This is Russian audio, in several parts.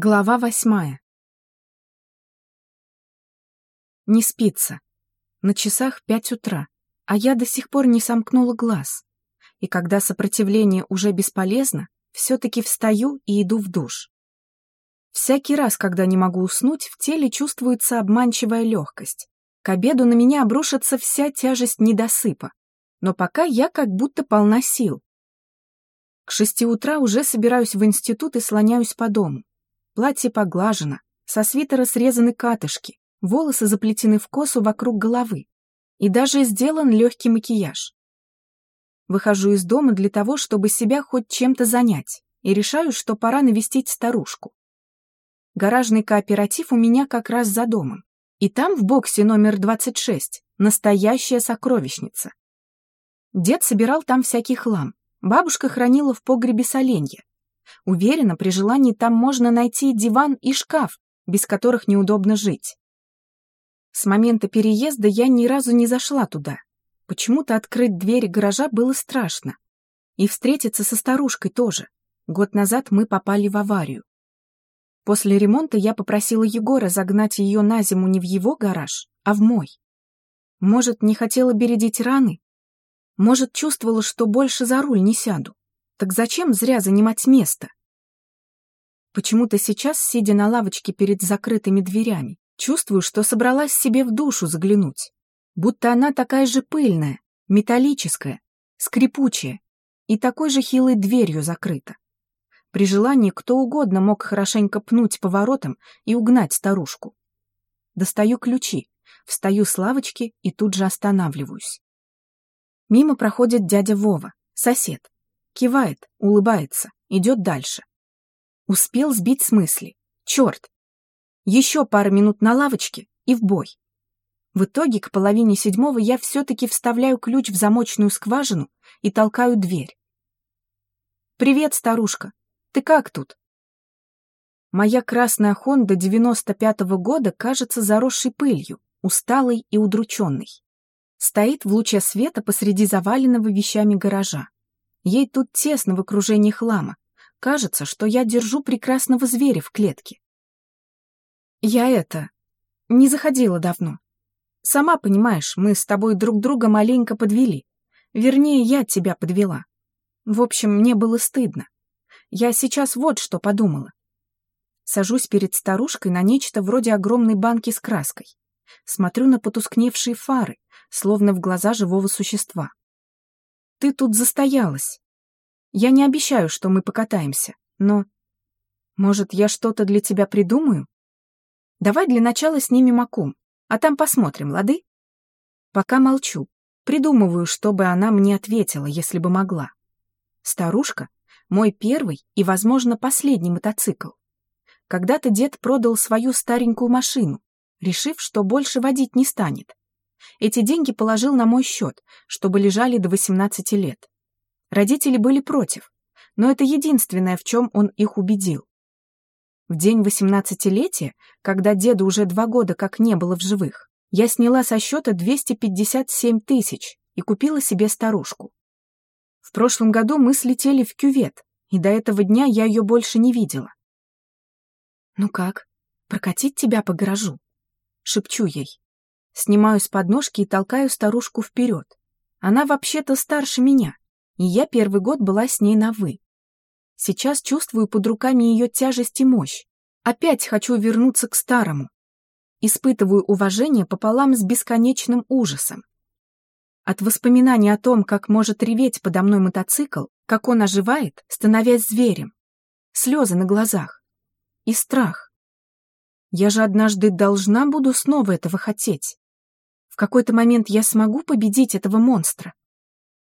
Глава восьмая. Не спится. На часах пять утра, а я до сих пор не сомкнула глаз. И когда сопротивление уже бесполезно, все-таки встаю и иду в душ. Всякий раз, когда не могу уснуть, в теле чувствуется обманчивая легкость. К обеду на меня обрушится вся тяжесть недосыпа. Но пока я как будто полна сил. К шести утра уже собираюсь в институт и слоняюсь по дому. Платье поглажено, со свитера срезаны катышки, волосы заплетены в косу вокруг головы. И даже сделан легкий макияж. Выхожу из дома для того, чтобы себя хоть чем-то занять, и решаю, что пора навестить старушку. Гаражный кооператив у меня как раз за домом. И там в боксе номер 26 настоящая сокровищница. Дед собирал там всякий хлам. Бабушка хранила в погребе соленья. Уверена, при желании там можно найти диван и шкаф, без которых неудобно жить. С момента переезда я ни разу не зашла туда. Почему-то открыть дверь гаража было страшно. И встретиться со старушкой тоже. Год назад мы попали в аварию. После ремонта я попросила Егора загнать ее на зиму не в его гараж, а в мой. Может, не хотела бередить раны? Может, чувствовала, что больше за руль не сяду? Так зачем зря занимать место? Почему-то сейчас, сидя на лавочке перед закрытыми дверями, чувствую, что собралась себе в душу заглянуть. Будто она такая же пыльная, металлическая, скрипучая и такой же хилой дверью закрыта. При желании кто угодно мог хорошенько пнуть поворотом и угнать старушку. Достаю ключи, встаю с лавочки и тут же останавливаюсь. Мимо проходит дядя Вова, сосед. Кивает, улыбается, идет дальше. Успел сбить с мысли. Черт! Еще пару минут на лавочке и в бой. В итоге к половине седьмого я все-таки вставляю ключ в замочную скважину и толкаю дверь. «Привет, старушка. Ты как тут?» Моя красная Хонда 95-го года кажется заросшей пылью, усталой и удрученной. Стоит в луче света посреди заваленного вещами гаража. Ей тут тесно в окружении хлама. Кажется, что я держу прекрасного зверя в клетке. Я это... не заходила давно. Сама понимаешь, мы с тобой друг друга маленько подвели. Вернее, я тебя подвела. В общем, мне было стыдно. Я сейчас вот что подумала. Сажусь перед старушкой на нечто вроде огромной банки с краской. Смотрю на потускневшие фары, словно в глаза живого существа. Ты тут застоялась. Я не обещаю, что мы покатаемся, но... Может, я что-то для тебя придумаю? Давай для начала снимем оком, а там посмотрим, лады? Пока молчу, придумываю, чтобы она мне ответила, если бы могла. Старушка — мой первый и, возможно, последний мотоцикл. Когда-то дед продал свою старенькую машину, решив, что больше водить не станет. Эти деньги положил на мой счет, чтобы лежали до 18 лет. Родители были против, но это единственное, в чем он их убедил. В день восемнадцатилетия, когда деда уже два года как не было в живых, я сняла со счета 257 тысяч и купила себе старушку. В прошлом году мы слетели в кювет, и до этого дня я ее больше не видела. «Ну как, прокатить тебя по гаражу?» — шепчу ей. Снимаю с подножки и толкаю старушку вперед. Она вообще-то старше меня, и я первый год была с ней на «вы». Сейчас чувствую под руками ее тяжесть и мощь. Опять хочу вернуться к старому. Испытываю уважение пополам с бесконечным ужасом. От воспоминаний о том, как может реветь подо мной мотоцикл, как он оживает, становясь зверем. Слезы на глазах. И страх. Я же однажды должна буду снова этого хотеть какой-то момент я смогу победить этого монстра?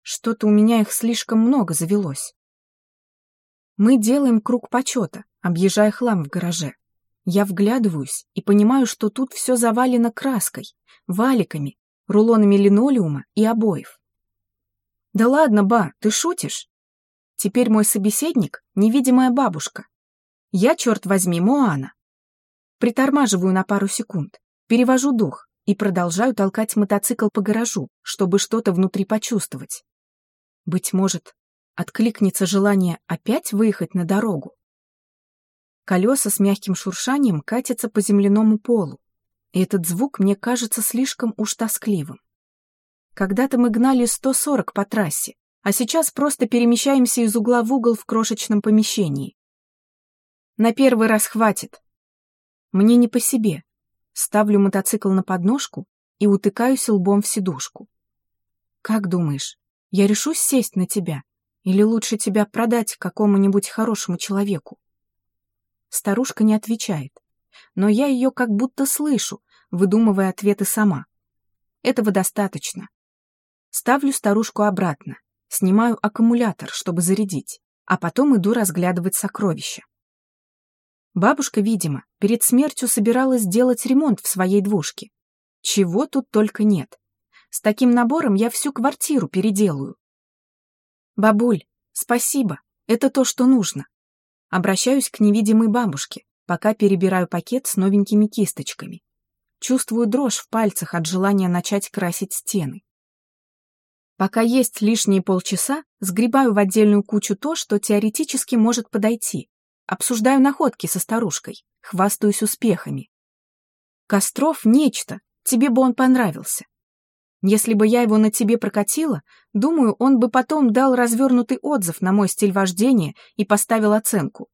Что-то у меня их слишком много завелось. Мы делаем круг почета, объезжая хлам в гараже. Я вглядываюсь и понимаю, что тут все завалено краской, валиками, рулонами линолеума и обоев. Да ладно, ба, ты шутишь? Теперь мой собеседник — невидимая бабушка. Я, черт возьми, Моана. Притормаживаю на пару секунд, перевожу дух и продолжаю толкать мотоцикл по гаражу, чтобы что-то внутри почувствовать. Быть может, откликнется желание опять выехать на дорогу. Колеса с мягким шуршанием катятся по земляному полу, и этот звук мне кажется слишком уж тоскливым. Когда-то мы гнали 140 по трассе, а сейчас просто перемещаемся из угла в угол в крошечном помещении. На первый раз хватит. Мне не по себе. Ставлю мотоцикл на подножку и утыкаюсь лбом в сидушку. Как думаешь, я решусь сесть на тебя? Или лучше тебя продать какому-нибудь хорошему человеку? Старушка не отвечает, но я ее как будто слышу, выдумывая ответы сама. Этого достаточно. Ставлю старушку обратно, снимаю аккумулятор, чтобы зарядить, а потом иду разглядывать сокровища. Бабушка, видимо, перед смертью собиралась сделать ремонт в своей двушке. Чего тут только нет. С таким набором я всю квартиру переделаю. Бабуль, спасибо, это то, что нужно. Обращаюсь к невидимой бабушке, пока перебираю пакет с новенькими кисточками. Чувствую дрожь в пальцах от желания начать красить стены. Пока есть лишние полчаса, сгребаю в отдельную кучу то, что теоретически может подойти. Обсуждаю находки со старушкой, хвастаюсь успехами. Костров — нечто, тебе бы он понравился. Если бы я его на тебе прокатила, думаю, он бы потом дал развернутый отзыв на мой стиль вождения и поставил оценку.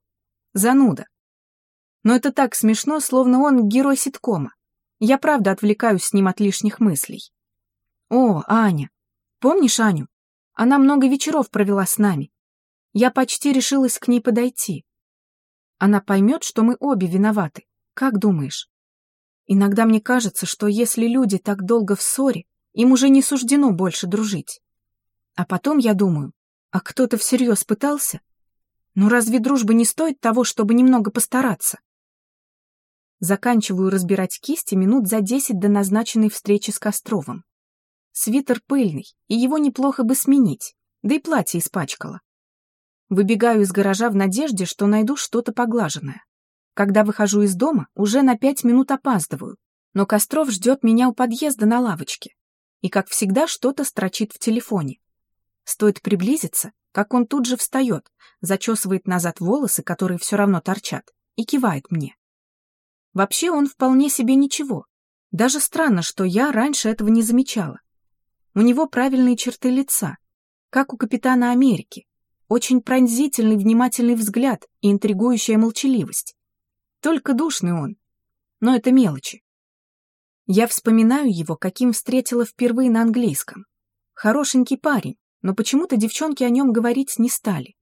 Зануда. Но это так смешно, словно он герой ситкома. Я правда отвлекаюсь с ним от лишних мыслей. О, Аня. Помнишь Аню? Она много вечеров провела с нами. Я почти решилась к ней подойти. Она поймет, что мы обе виноваты. Как думаешь? Иногда мне кажется, что если люди так долго в ссоре, им уже не суждено больше дружить. А потом я думаю, а кто-то всерьез пытался? Ну разве дружба не стоит того, чтобы немного постараться? Заканчиваю разбирать кисти минут за десять до назначенной встречи с Костровым. Свитер пыльный, и его неплохо бы сменить, да и платье испачкало. Выбегаю из гаража в надежде, что найду что-то поглаженное. Когда выхожу из дома, уже на пять минут опаздываю, но Костров ждет меня у подъезда на лавочке и, как всегда, что-то строчит в телефоне. Стоит приблизиться, как он тут же встает, зачесывает назад волосы, которые все равно торчат, и кивает мне. Вообще он вполне себе ничего. Даже странно, что я раньше этого не замечала. У него правильные черты лица, как у капитана Америки. Очень пронзительный, внимательный взгляд и интригующая молчаливость. Только душный он. Но это мелочи. Я вспоминаю его, каким встретила впервые на английском. Хорошенький парень, но почему-то девчонки о нем говорить не стали.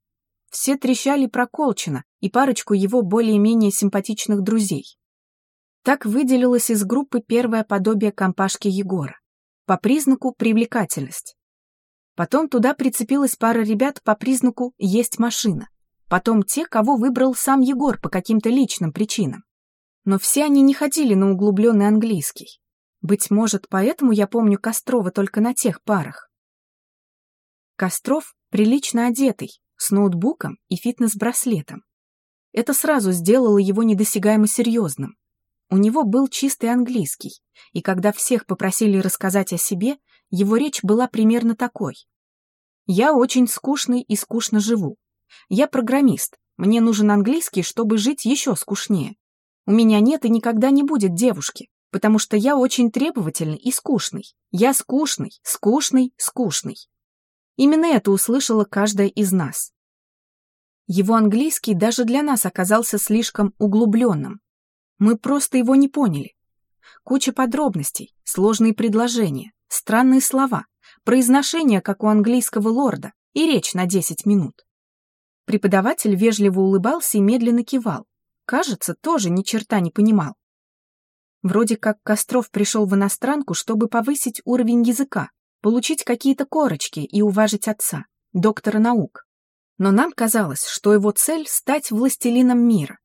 Все трещали про Колчина и парочку его более-менее симпатичных друзей. Так выделилось из группы первое подобие компашки Егора. По признаку привлекательность. Потом туда прицепилась пара ребят по признаку «есть машина». Потом те, кого выбрал сам Егор по каким-то личным причинам но все они не ходили на углубленный английский. Быть может, поэтому я помню Кострова только на тех парах. Костров прилично одетый, с ноутбуком и фитнес-браслетом. Это сразу сделало его недосягаемо серьезным. У него был чистый английский, и когда всех попросили рассказать о себе, его речь была примерно такой. «Я очень скучный и скучно живу. Я программист, мне нужен английский, чтобы жить еще скучнее. У меня нет и никогда не будет девушки, потому что я очень требовательный и скучный. Я скучный, скучный, скучный. Именно это услышала каждая из нас. Его английский даже для нас оказался слишком углубленным. Мы просто его не поняли. Куча подробностей, сложные предложения, странные слова, произношение, как у английского лорда, и речь на 10 минут. Преподаватель вежливо улыбался и медленно кивал, кажется, тоже ни черта не понимал. Вроде как Костров пришел в иностранку, чтобы повысить уровень языка, получить какие-то корочки и уважить отца, доктора наук. Но нам казалось, что его цель — стать властелином мира.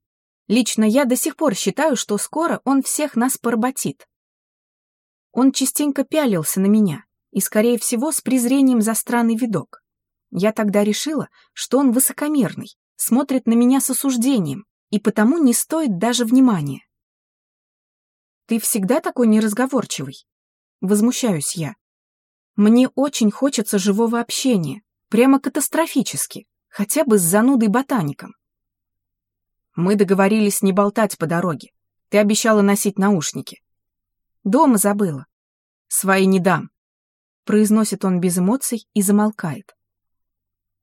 Лично я до сих пор считаю, что скоро он всех нас поработит. Он частенько пялился на меня, и, скорее всего, с презрением за странный видок. Я тогда решила, что он высокомерный, смотрит на меня с осуждением, и потому не стоит даже внимания. «Ты всегда такой неразговорчивый?» Возмущаюсь я. «Мне очень хочется живого общения, прямо катастрофически, хотя бы с занудой ботаником». Мы договорились не болтать по дороге. Ты обещала носить наушники. Дома забыла. Свои не дам. Произносит он без эмоций и замолкает.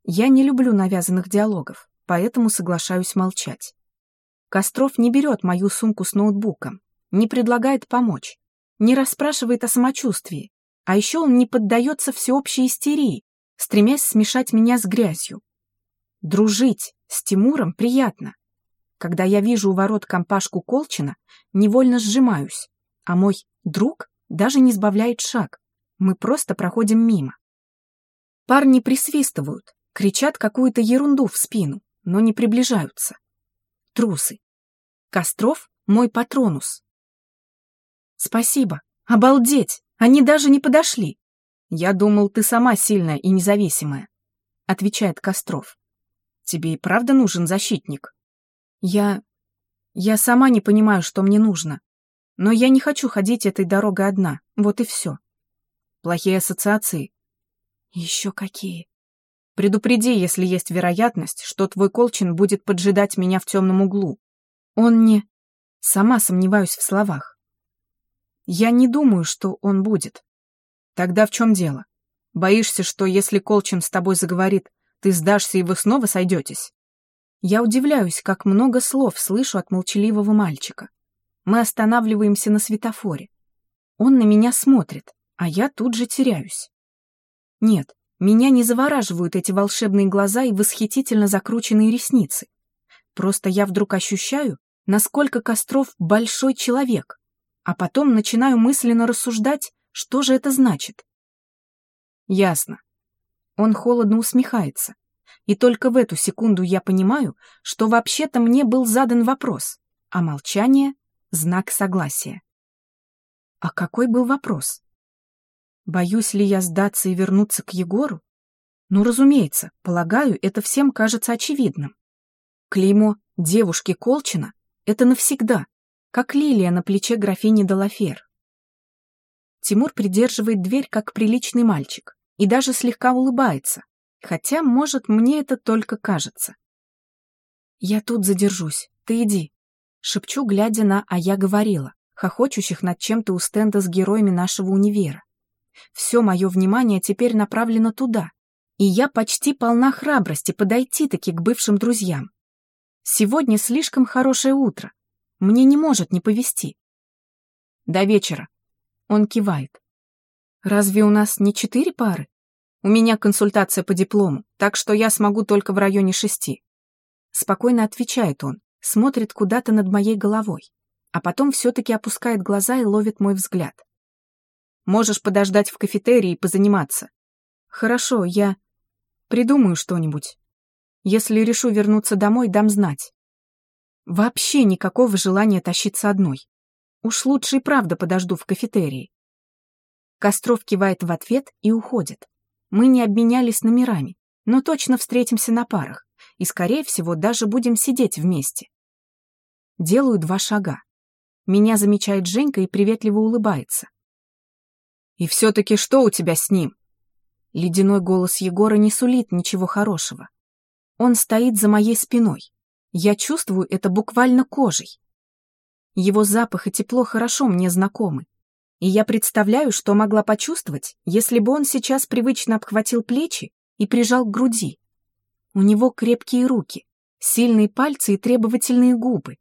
Я не люблю навязанных диалогов, поэтому соглашаюсь молчать. Костров не берет мою сумку с ноутбуком, не предлагает помочь, не расспрашивает о самочувствии, а еще он не поддается всеобщей истерии, стремясь смешать меня с грязью. Дружить с Тимуром приятно. Когда я вижу у ворот компашку Колчина, невольно сжимаюсь, а мой друг даже не сбавляет шаг. Мы просто проходим мимо. Парни присвистывают, кричат какую-то ерунду в спину, но не приближаются. Трусы. Костров — мой патронус. Спасибо. Обалдеть! Они даже не подошли. Я думал, ты сама сильная и независимая, отвечает Костров. Тебе и правда нужен защитник? Я... Я сама не понимаю, что мне нужно. Но я не хочу ходить этой дорогой одна, вот и все. Плохие ассоциации? Еще какие? Предупреди, если есть вероятность, что твой Колчин будет поджидать меня в темном углу. Он не... Сама сомневаюсь в словах. Я не думаю, что он будет. Тогда в чем дело? Боишься, что если Колчин с тобой заговорит, ты сдашься и вы снова сойдетесь? Я удивляюсь, как много слов слышу от молчаливого мальчика. Мы останавливаемся на светофоре. Он на меня смотрит, а я тут же теряюсь. Нет, меня не завораживают эти волшебные глаза и восхитительно закрученные ресницы. Просто я вдруг ощущаю, насколько Костров большой человек, а потом начинаю мысленно рассуждать, что же это значит. Ясно. Он холодно усмехается. И только в эту секунду я понимаю, что вообще-то мне был задан вопрос, а молчание — знак согласия. А какой был вопрос? Боюсь ли я сдаться и вернуться к Егору? Ну, разумеется, полагаю, это всем кажется очевидным. Клеймо девушки Колчина — это навсегда, как лилия на плече графини Далафер. Тимур придерживает дверь, как приличный мальчик, и даже слегка улыбается, хотя, может, мне это только кажется. «Я тут задержусь, ты иди», — шепчу, глядя на «А я говорила», хохочущих над чем-то у стенда с героями нашего универа. Все мое внимание теперь направлено туда, и я почти полна храбрости подойти-таки к бывшим друзьям. Сегодня слишком хорошее утро. Мне не может не повезти. До вечера. Он кивает. Разве у нас не четыре пары? У меня консультация по диплому, так что я смогу только в районе шести. Спокойно отвечает он, смотрит куда-то над моей головой, а потом все-таки опускает глаза и ловит мой взгляд. Можешь подождать в кафетерии и позаниматься. Хорошо, я придумаю что-нибудь. Если решу вернуться домой, дам знать. Вообще никакого желания тащиться одной. Уж лучше и правда подожду в кафетерии. Костров кивает в ответ и уходит. Мы не обменялись номерами, но точно встретимся на парах, и, скорее всего, даже будем сидеть вместе. Делаю два шага. Меня замечает Женька и приветливо улыбается. «И все-таки что у тебя с ним?» Ледяной голос Егора не сулит ничего хорошего. Он стоит за моей спиной. Я чувствую это буквально кожей. Его запах и тепло хорошо мне знакомы. И я представляю, что могла почувствовать, если бы он сейчас привычно обхватил плечи и прижал к груди. У него крепкие руки, сильные пальцы и требовательные губы.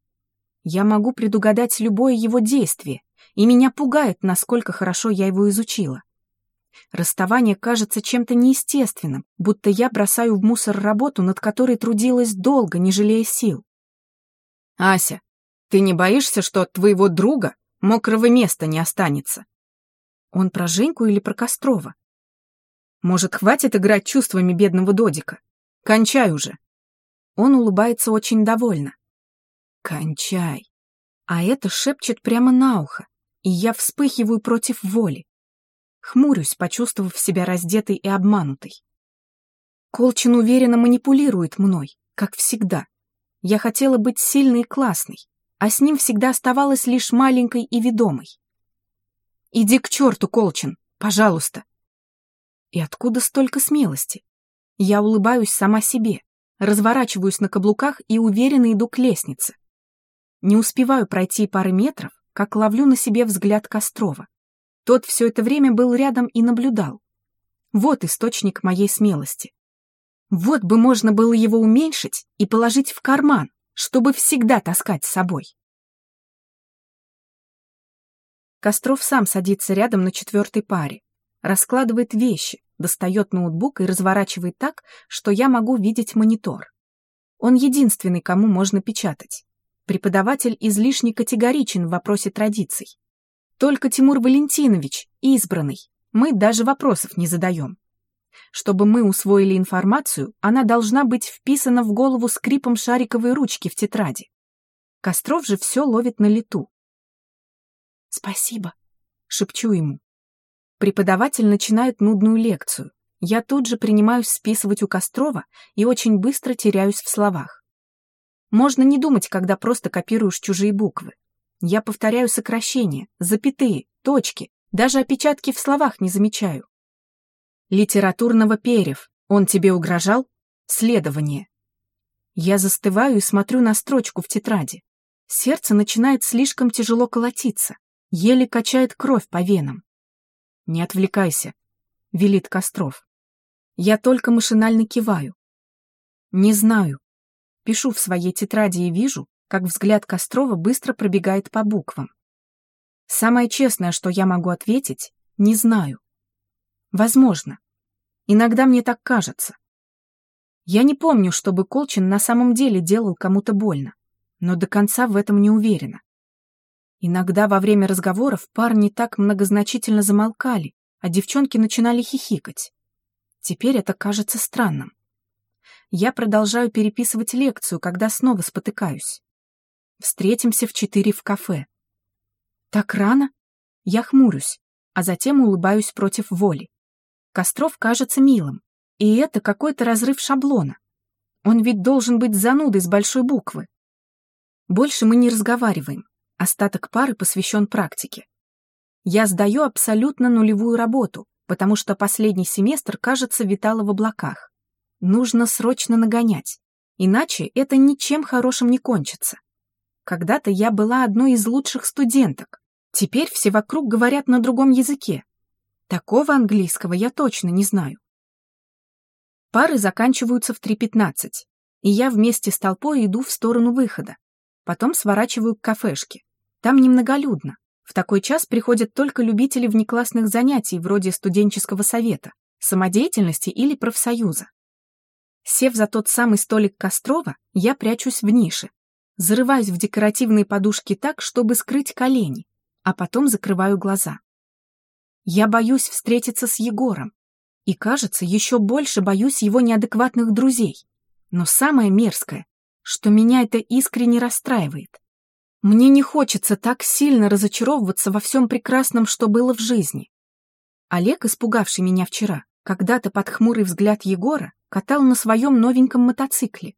Я могу предугадать любое его действие, и меня пугает, насколько хорошо я его изучила. Расставание кажется чем-то неестественным, будто я бросаю в мусор работу, над которой трудилась долго, не жалея сил. «Ася, ты не боишься, что от твоего друга мокрого места не останется?» Он про Женьку или про Кострова? Может, хватит играть чувствами бедного Додика? Кончай уже. Он улыбается очень довольно. Кончай. А это шепчет прямо на ухо и я вспыхиваю против воли. Хмурюсь, почувствовав себя раздетой и обманутой. Колчин уверенно манипулирует мной, как всегда. Я хотела быть сильной и классной, а с ним всегда оставалась лишь маленькой и ведомой. «Иди к черту, Колчин, пожалуйста!» И откуда столько смелости? Я улыбаюсь сама себе, разворачиваюсь на каблуках и уверенно иду к лестнице. Не успеваю пройти пары метров, как ловлю на себе взгляд Кострова. Тот все это время был рядом и наблюдал. Вот источник моей смелости. Вот бы можно было его уменьшить и положить в карман, чтобы всегда таскать с собой. Костров сам садится рядом на четвертой паре, раскладывает вещи, достает ноутбук и разворачивает так, что я могу видеть монитор. Он единственный, кому можно печатать. Преподаватель излишне категоричен в вопросе традиций. Только Тимур Валентинович, избранный, мы даже вопросов не задаем. Чтобы мы усвоили информацию, она должна быть вписана в голову скрипом шариковой ручки в тетради. Костров же все ловит на лету. «Спасибо», — шепчу ему. Преподаватель начинает нудную лекцию. Я тут же принимаюсь списывать у Кострова и очень быстро теряюсь в словах. Можно не думать, когда просто копируешь чужие буквы. Я повторяю сокращения, запятые, точки, даже опечатки в словах не замечаю. Литературного перев. Он тебе угрожал? Следование. Я застываю и смотрю на строчку в тетради. Сердце начинает слишком тяжело колотиться. Еле качает кровь по венам. «Не отвлекайся», — велит Костров. Я только машинально киваю. Не знаю. Пишу в своей тетради и вижу, как взгляд Кострова быстро пробегает по буквам. Самое честное, что я могу ответить, не знаю. Возможно. Иногда мне так кажется. Я не помню, чтобы Колчин на самом деле делал кому-то больно, но до конца в этом не уверена. Иногда во время разговоров парни так многозначительно замолкали, а девчонки начинали хихикать. Теперь это кажется странным. Я продолжаю переписывать лекцию, когда снова спотыкаюсь. Встретимся в четыре в кафе. Так рано? Я хмурюсь, а затем улыбаюсь против воли. Костров кажется милым, и это какой-то разрыв шаблона. Он ведь должен быть занудой с большой буквы. Больше мы не разговариваем, Остаток пары посвящен практике. Я сдаю абсолютно нулевую работу, потому что последний семестр, кажется, витало в облаках. Нужно срочно нагонять, иначе это ничем хорошим не кончится. Когда-то я была одной из лучших студенток. Теперь все вокруг говорят на другом языке. Такого английского я точно не знаю. Пары заканчиваются в 3.15, и я вместе с толпой иду в сторону выхода. Потом сворачиваю к кафешке. Там немноголюдно. В такой час приходят только любители внеклассных занятий вроде студенческого совета, самодеятельности или профсоюза. Сев за тот самый столик Кострова, я прячусь в нише, зарываюсь в декоративные подушки так, чтобы скрыть колени, а потом закрываю глаза. Я боюсь встретиться с Егором, и, кажется, еще больше боюсь его неадекватных друзей. Но самое мерзкое, что меня это искренне расстраивает. Мне не хочется так сильно разочаровываться во всем прекрасном, что было в жизни. Олег, испугавший меня вчера, когда-то под хмурый взгляд Егора, катал на своем новеньком мотоцикле.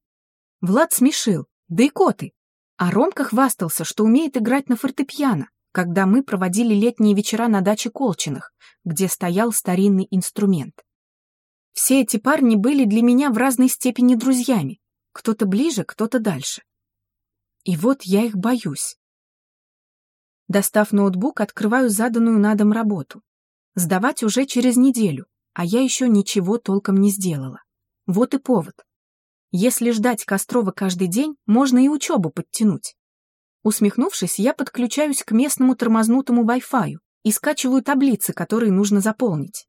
Влад смешил, да и коты. А Ромка хвастался, что умеет играть на фортепиано, когда мы проводили летние вечера на даче Колчиных, где стоял старинный инструмент. Все эти парни были для меня в разной степени друзьями, кто-то ближе, кто-то дальше. И вот я их боюсь. Достав ноутбук, открываю заданную на дом работу. Сдавать уже через неделю, а я еще ничего толком не сделала. Вот и повод. Если ждать Кострова каждый день, можно и учебу подтянуть. Усмехнувшись, я подключаюсь к местному тормознутому Wi-Fi и скачиваю таблицы, которые нужно заполнить.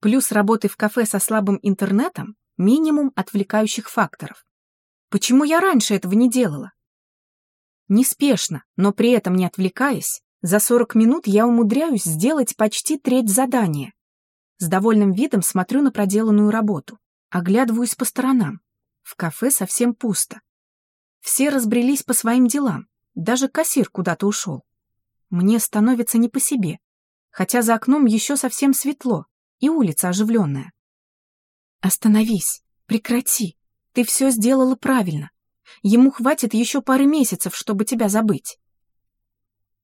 Плюс работы в кафе со слабым интернетом — минимум отвлекающих факторов. Почему я раньше этого не делала? Неспешно, но при этом не отвлекаясь, за 40 минут я умудряюсь сделать почти треть задания. С довольным видом смотрю на проделанную работу, оглядываюсь по сторонам. В кафе совсем пусто. Все разбрелись по своим делам, даже кассир куда-то ушел. Мне становится не по себе, хотя за окном еще совсем светло и улица оживленная. Остановись, прекрати, ты все сделала правильно. Ему хватит еще пары месяцев, чтобы тебя забыть.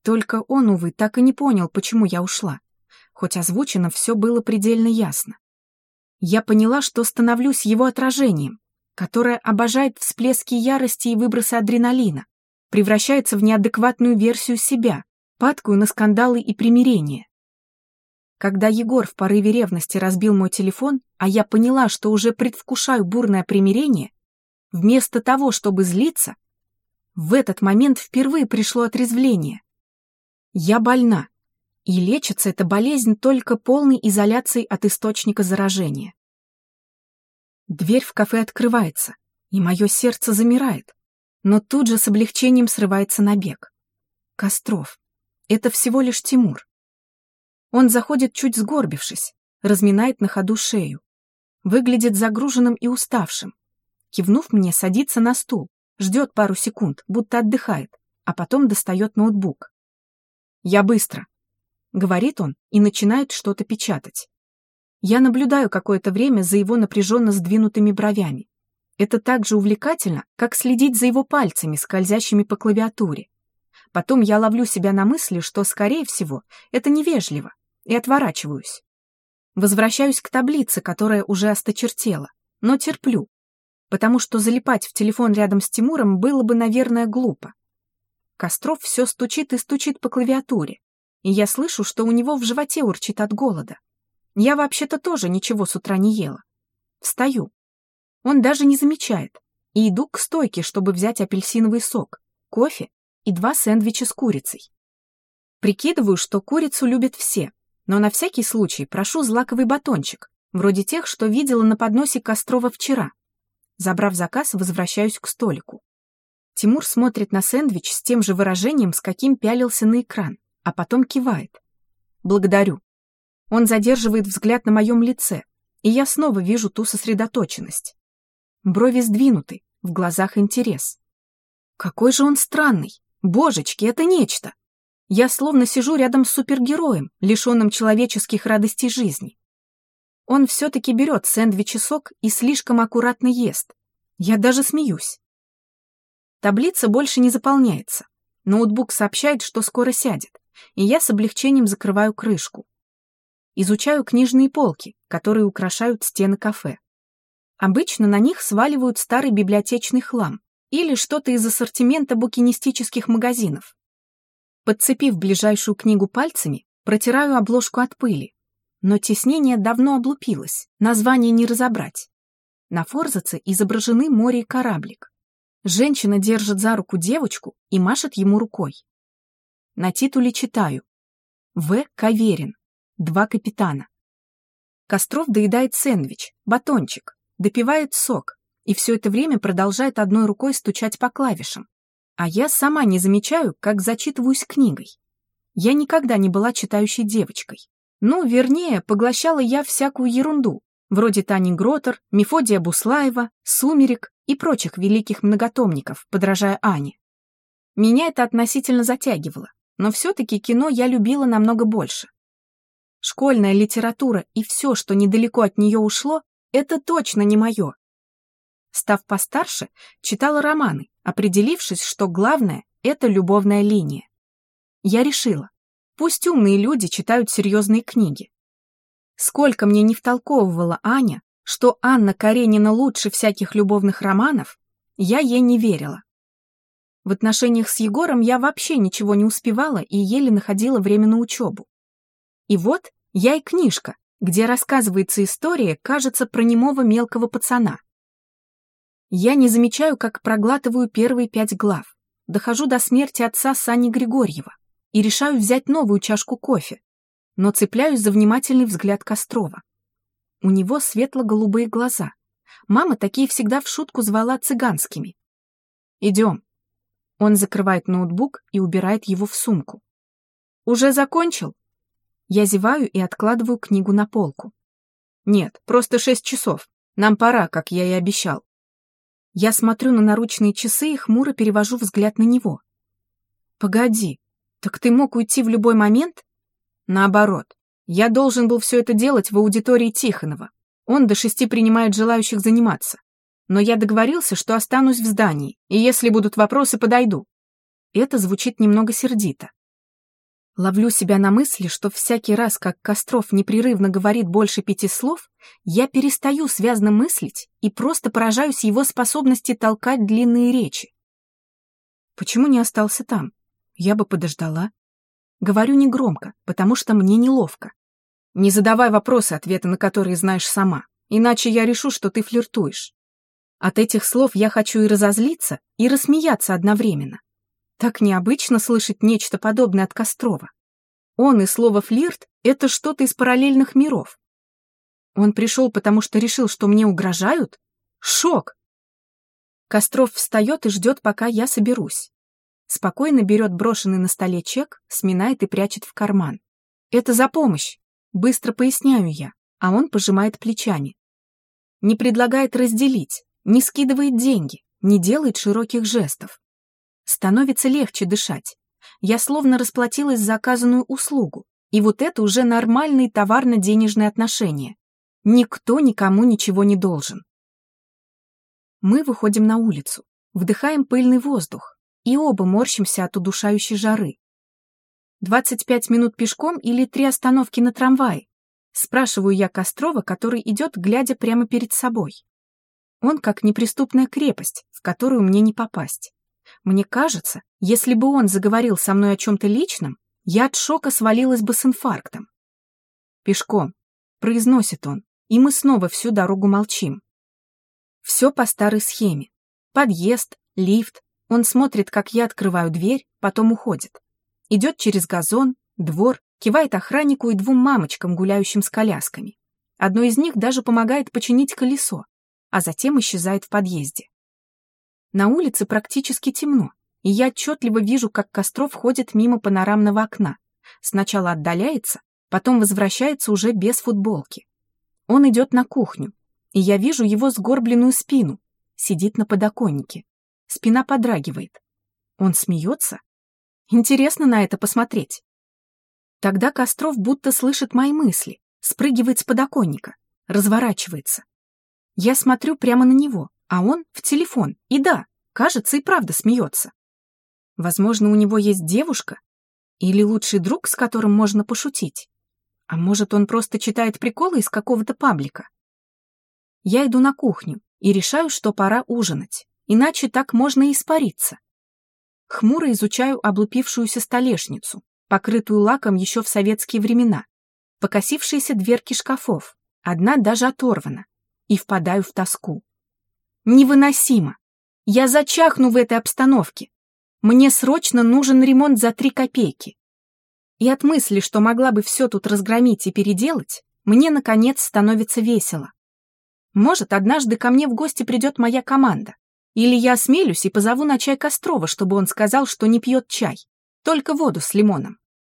Только он, увы, так и не понял, почему я ушла, хоть озвучено все было предельно ясно. Я поняла, что становлюсь его отражением, которая обожает всплески ярости и выбросы адреналина, превращается в неадекватную версию себя, падкую на скандалы и примирения. Когда Егор в порыве ревности разбил мой телефон, а я поняла, что уже предвкушаю бурное примирение, вместо того, чтобы злиться, в этот момент впервые пришло отрезвление. Я больна, и лечится эта болезнь только полной изоляцией от источника заражения. Дверь в кафе открывается, и мое сердце замирает, но тут же с облегчением срывается на бег. Костров. Это всего лишь Тимур. Он заходит чуть сгорбившись, разминает на ходу шею. Выглядит загруженным и уставшим. Кивнув мне, садится на стул, ждет пару секунд, будто отдыхает, а потом достает ноутбук. «Я быстро», — говорит он и начинает что-то печатать. Я наблюдаю какое-то время за его напряженно сдвинутыми бровями. Это так же увлекательно, как следить за его пальцами, скользящими по клавиатуре. Потом я ловлю себя на мысли, что, скорее всего, это невежливо, и отворачиваюсь. Возвращаюсь к таблице, которая уже осточертела, но терплю, потому что залипать в телефон рядом с Тимуром было бы, наверное, глупо. Костров все стучит и стучит по клавиатуре, и я слышу, что у него в животе урчит от голода. Я вообще-то тоже ничего с утра не ела. Встаю. Он даже не замечает. И иду к стойке, чтобы взять апельсиновый сок, кофе и два сэндвича с курицей. Прикидываю, что курицу любят все, но на всякий случай прошу злаковый батончик, вроде тех, что видела на подносе Кострова вчера. Забрав заказ, возвращаюсь к столику. Тимур смотрит на сэндвич с тем же выражением, с каким пялился на экран, а потом кивает. Благодарю. Он задерживает взгляд на моем лице, и я снова вижу ту сосредоточенность. Брови сдвинуты, в глазах интерес. Какой же он странный! Божечки, это нечто! Я словно сижу рядом с супергероем, лишенным человеческих радостей жизни. Он все-таки берет сэндвич и сок и слишком аккуратно ест. Я даже смеюсь. Таблица больше не заполняется. Ноутбук сообщает, что скоро сядет, и я с облегчением закрываю крышку. Изучаю книжные полки, которые украшают стены кафе. Обычно на них сваливают старый библиотечный хлам или что-то из ассортимента букинистических магазинов. Подцепив ближайшую книгу пальцами, протираю обложку от пыли. Но теснение давно облупилось, название не разобрать. На форзаце изображены море и кораблик. Женщина держит за руку девочку и машет ему рукой. На титуле читаю. В. Каверин. Два капитана. Костров доедает сэндвич, батончик, допивает сок и все это время продолжает одной рукой стучать по клавишам. А я сама не замечаю, как зачитываюсь книгой. Я никогда не была читающей девочкой. Ну, вернее, поглощала я всякую ерунду, вроде Тани Гротер, Мефодия Буслаева, Сумерек и прочих великих многотомников, подражая Ане. Меня это относительно затягивало, но все-таки кино я любила намного больше. Школьная литература и все, что недалеко от нее ушло, это точно не мое. Став постарше, читала романы, определившись, что главное — это любовная линия. Я решила, пусть умные люди читают серьезные книги. Сколько мне не втолковывала Аня, что Анна Каренина лучше всяких любовных романов, я ей не верила. В отношениях с Егором я вообще ничего не успевала и еле находила время на учебу. И вот я и книжка, где рассказывается история, кажется, про немого мелкого пацана. Я не замечаю, как проглатываю первые пять глав, дохожу до смерти отца Сани Григорьева и решаю взять новую чашку кофе, но цепляюсь за внимательный взгляд Кострова. У него светло-голубые глаза. Мама такие всегда в шутку звала цыганскими. «Идем». Он закрывает ноутбук и убирает его в сумку. «Уже закончил?» Я зеваю и откладываю книгу на полку. Нет, просто шесть часов. Нам пора, как я и обещал. Я смотрю на наручные часы и хмуро перевожу взгляд на него. Погоди, так ты мог уйти в любой момент? Наоборот, я должен был все это делать в аудитории Тихонова. Он до шести принимает желающих заниматься. Но я договорился, что останусь в здании, и если будут вопросы, подойду. Это звучит немного сердито. Ловлю себя на мысли, что всякий раз, как Костров непрерывно говорит больше пяти слов, я перестаю связно мыслить и просто поражаюсь его способности толкать длинные речи. Почему не остался там? Я бы подождала. Говорю негромко, потому что мне неловко. Не задавай вопросы, ответы на которые знаешь сама, иначе я решу, что ты флиртуешь. От этих слов я хочу и разозлиться, и рассмеяться одновременно. Так необычно слышать нечто подобное от Кострова. Он и слово «флирт» — это что-то из параллельных миров. Он пришел, потому что решил, что мне угрожают? Шок! Костров встает и ждет, пока я соберусь. Спокойно берет брошенный на столе чек, сминает и прячет в карман. Это за помощь. Быстро поясняю я, а он пожимает плечами. Не предлагает разделить, не скидывает деньги, не делает широких жестов. Становится легче дышать. Я словно расплатилась за оказанную услугу, и вот это уже нормальные товарно-денежные отношения. Никто никому ничего не должен. Мы выходим на улицу, вдыхаем пыльный воздух и оба морщимся от удушающей жары. 25 минут пешком или три остановки на трамвае? Спрашиваю я Кострова, который идет, глядя прямо перед собой. Он как неприступная крепость, в которую мне не попасть. Мне кажется, если бы он заговорил со мной о чем-то личном, я от шока свалилась бы с инфарктом. «Пешком», — произносит он, и мы снова всю дорогу молчим. Все по старой схеме. Подъезд, лифт. Он смотрит, как я открываю дверь, потом уходит. Идет через газон, двор, кивает охраннику и двум мамочкам, гуляющим с колясками. Одной из них даже помогает починить колесо, а затем исчезает в подъезде. На улице практически темно, и я отчетливо вижу, как Костров ходит мимо панорамного окна. Сначала отдаляется, потом возвращается уже без футболки. Он идет на кухню, и я вижу его сгорбленную спину, сидит на подоконнике. Спина подрагивает. Он смеется? Интересно на это посмотреть. Тогда Костров будто слышит мои мысли, спрыгивает с подоконника, разворачивается. Я смотрю прямо на него, а он в телефон. И да, кажется, и правда смеется. Возможно, у него есть девушка? Или лучший друг, с которым можно пошутить? А может, он просто читает приколы из какого-то паблика? Я иду на кухню и решаю, что пора ужинать, иначе так можно и испариться. Хмуро изучаю облупившуюся столешницу, покрытую лаком еще в советские времена, покосившиеся дверки шкафов, одна даже оторвана, и впадаю в тоску. Невыносимо. Я зачахну в этой обстановке. Мне срочно нужен ремонт за три копейки. И от мысли, что могла бы все тут разгромить и переделать, мне, наконец, становится весело. Может, однажды ко мне в гости придет моя команда. Или я осмелюсь и позову на чай Кострова, чтобы он сказал, что не пьет чай, только воду с лимоном.